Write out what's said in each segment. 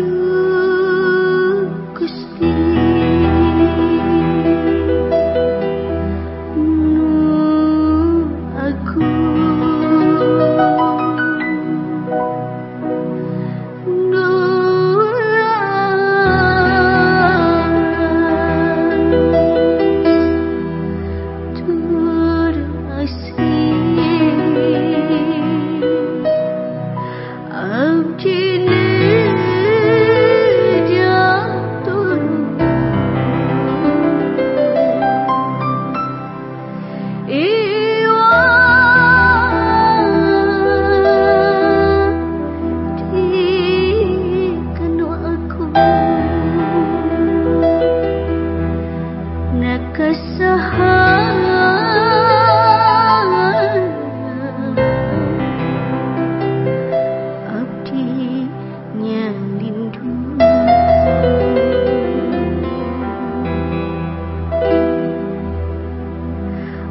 do.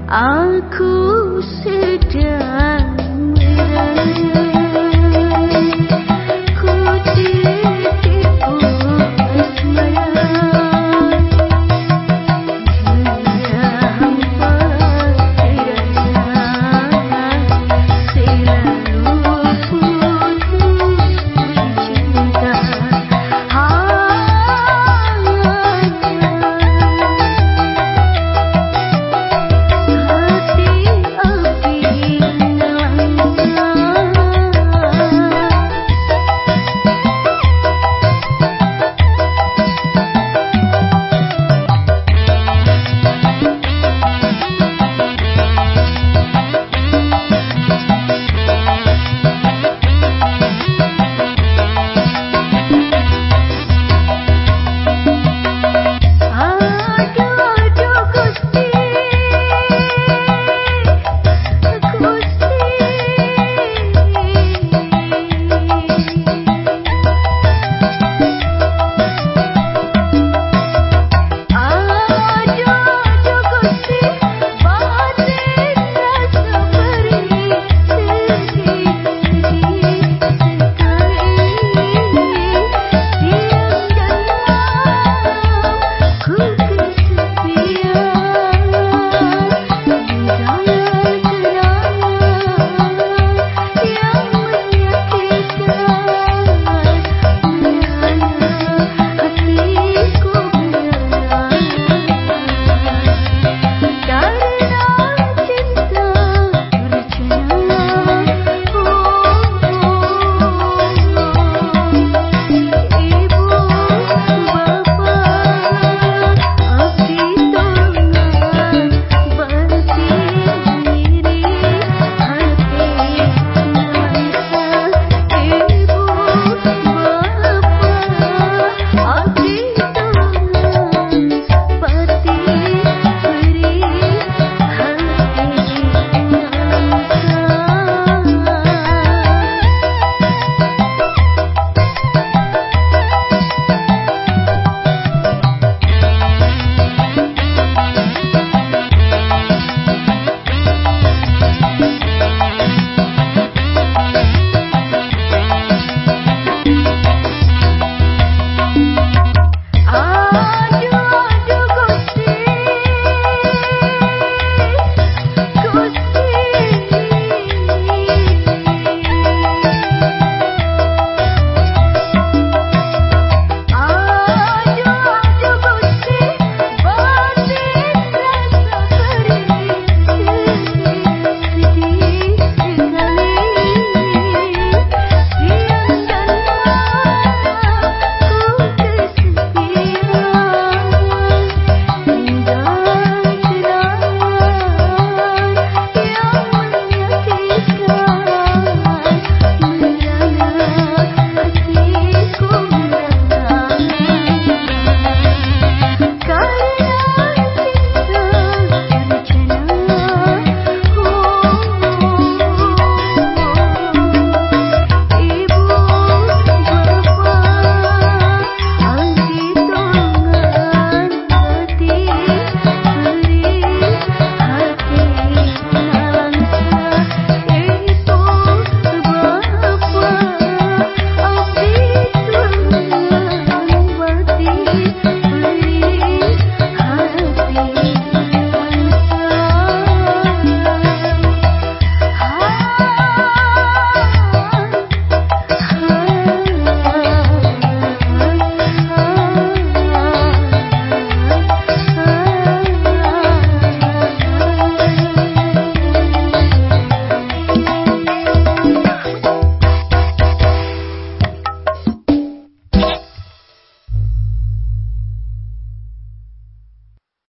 Aku sedang